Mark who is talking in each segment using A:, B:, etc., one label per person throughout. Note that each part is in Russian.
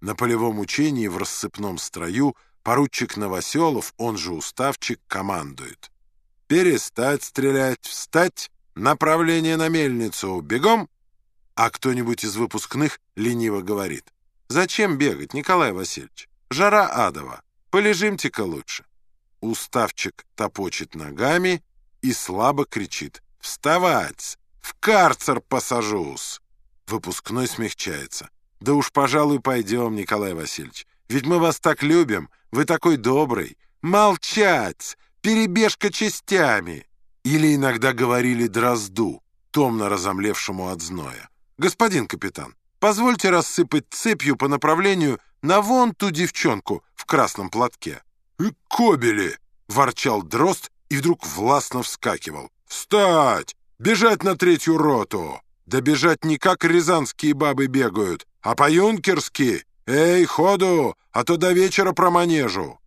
A: На полевом учении в рассыпном строю поручик Новоселов, он же уставчик, командует. «Перестать стрелять, встать, направление на мельницу, бегом!» А кто-нибудь из выпускных лениво говорит. «Зачем бегать, Николай Васильевич? Жара адова. Полежимте-ка лучше». Уставчик топочет ногами и слабо кричит. «Вставать! В карцер посажусь!» Выпускной смягчается. «Да уж, пожалуй, пойдем, Николай Васильевич. Ведь мы вас так любим, вы такой добрый. Молчать! Перебежка частями!» Или иногда говорили дрозду, томно разомлевшему от зноя. «Господин капитан, позвольте рассыпать цепью по направлению на вон ту девчонку в красном платке». «И кобели!» — ворчал дрозд и вдруг властно вскакивал. «Встать! Бежать на третью роту!» Да бежать не как рязанские бабы бегают, а по-юнкерски. Эй, ходу, а то до вечера проманежу.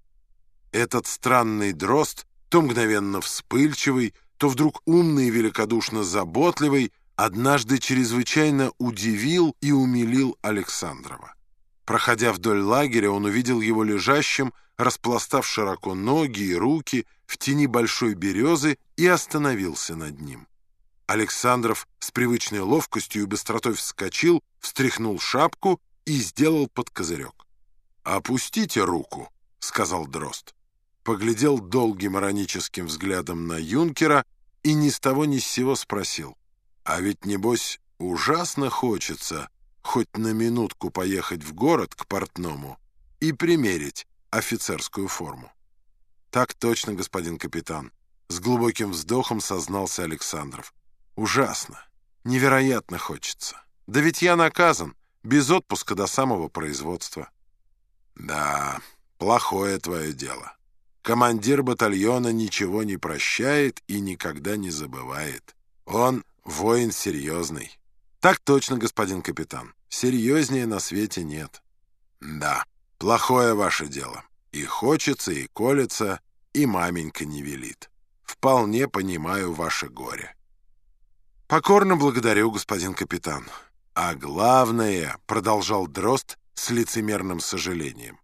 A: Этот странный дрозд, то мгновенно вспыльчивый, то вдруг умный и великодушно заботливый, однажды чрезвычайно удивил и умилил Александрова. Проходя вдоль лагеря, он увидел его лежащим, распластав широко ноги и руки в тени большой березы и остановился над ним. Александров с привычной ловкостью и быстротой вскочил, встряхнул шапку и сделал под козырек. «Опустите руку», — сказал Дрозд. Поглядел долгим ироническим взглядом на юнкера и ни с того ни с сего спросил. «А ведь, небось, ужасно хочется хоть на минутку поехать в город к портному и примерить офицерскую форму». «Так точно, господин капитан», — с глубоким вздохом сознался Александров. Ужасно. Невероятно хочется. Да ведь я наказан. Без отпуска до самого производства. Да, плохое твое дело. Командир батальона ничего не прощает и никогда не забывает. Он воин серьезный. Так точно, господин капитан. Серьезнее на свете нет. Да, плохое ваше дело. И хочется, и колется, и маменька не велит. Вполне понимаю ваше горе. «Покорно благодарю, господин капитан». «А главное», — продолжал Дрозд с лицемерным сожалением,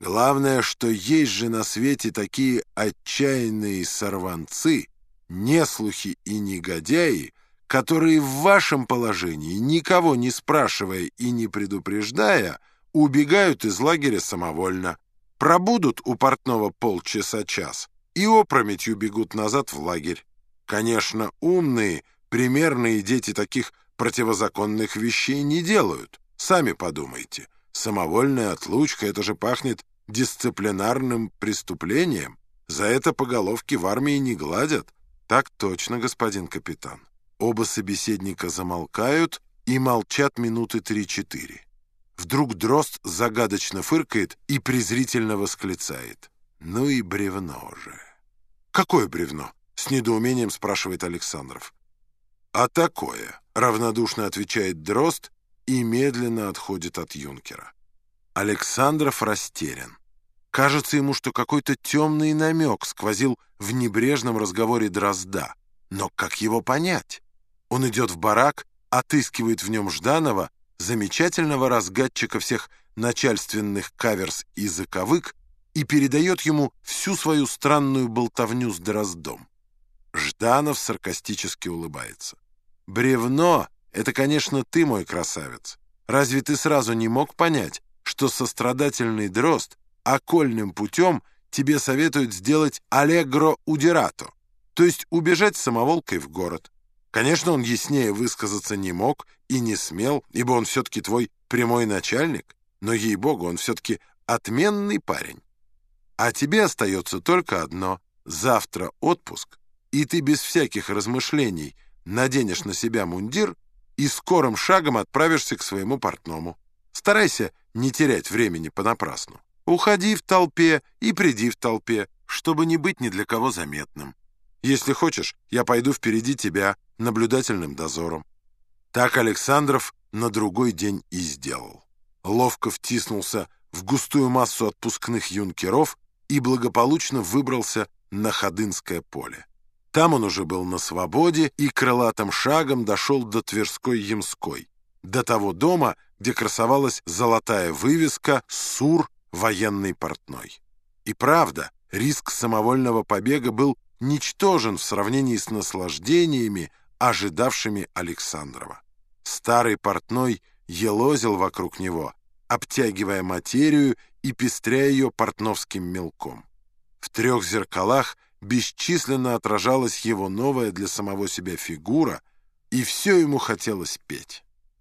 A: «главное, что есть же на свете такие отчаянные сорванцы, неслухи и негодяи, которые в вашем положении, никого не спрашивая и не предупреждая, убегают из лагеря самовольно, пробудут у портного полчаса-час и опрометью бегут назад в лагерь. Конечно, умные — Примерные дети таких противозаконных вещей не делают. Сами подумайте. Самовольная отлучка — это же пахнет дисциплинарным преступлением. За это по головке в армии не гладят. Так точно, господин капитан. Оба собеседника замолкают и молчат минуты три-четыре. Вдруг дрозд загадочно фыркает и презрительно восклицает. «Ну и бревно же!» «Какое бревно?» — с недоумением спрашивает Александров. «А такое», — равнодушно отвечает Дрозд и медленно отходит от юнкера. Александров растерян. Кажется ему, что какой-то темный намек сквозил в небрежном разговоре Дрозда. Но как его понять? Он идет в барак, отыскивает в нем Жданова, замечательного разгадчика всех начальственных каверс и заковык, и передает ему всю свою странную болтовню с Дроздом. Жданов саркастически улыбается. Бревно — это, конечно, ты, мой красавец. Разве ты сразу не мог понять, что сострадательный дрозд окольным путем тебе советует сделать аллегро удирато, то есть убежать самоволкой в город? Конечно, он яснее высказаться не мог и не смел, ибо он все-таки твой прямой начальник, но, ей-богу, он все-таки отменный парень. А тебе остается только одно — завтра отпуск, и ты без всяких размышлений наденешь на себя мундир и скорым шагом отправишься к своему портному. Старайся не терять времени понапрасну. Уходи в толпе и приди в толпе, чтобы не быть ни для кого заметным. Если хочешь, я пойду впереди тебя наблюдательным дозором. Так Александров на другой день и сделал. Ловко втиснулся в густую массу отпускных юнкеров и благополучно выбрался на Ходынское поле. Там он уже был на свободе и крылатым шагом дошел до Тверской-Ямской, до того дома, где красовалась золотая вывеска «Сур военный портной». И правда, риск самовольного побега был ничтожен в сравнении с наслаждениями, ожидавшими Александрова. Старый портной елозил вокруг него, обтягивая материю и пестря ее портновским мелком. В трех зеркалах бесчисленно отражалась его новая для самого себя фигура, и все ему хотелось петь.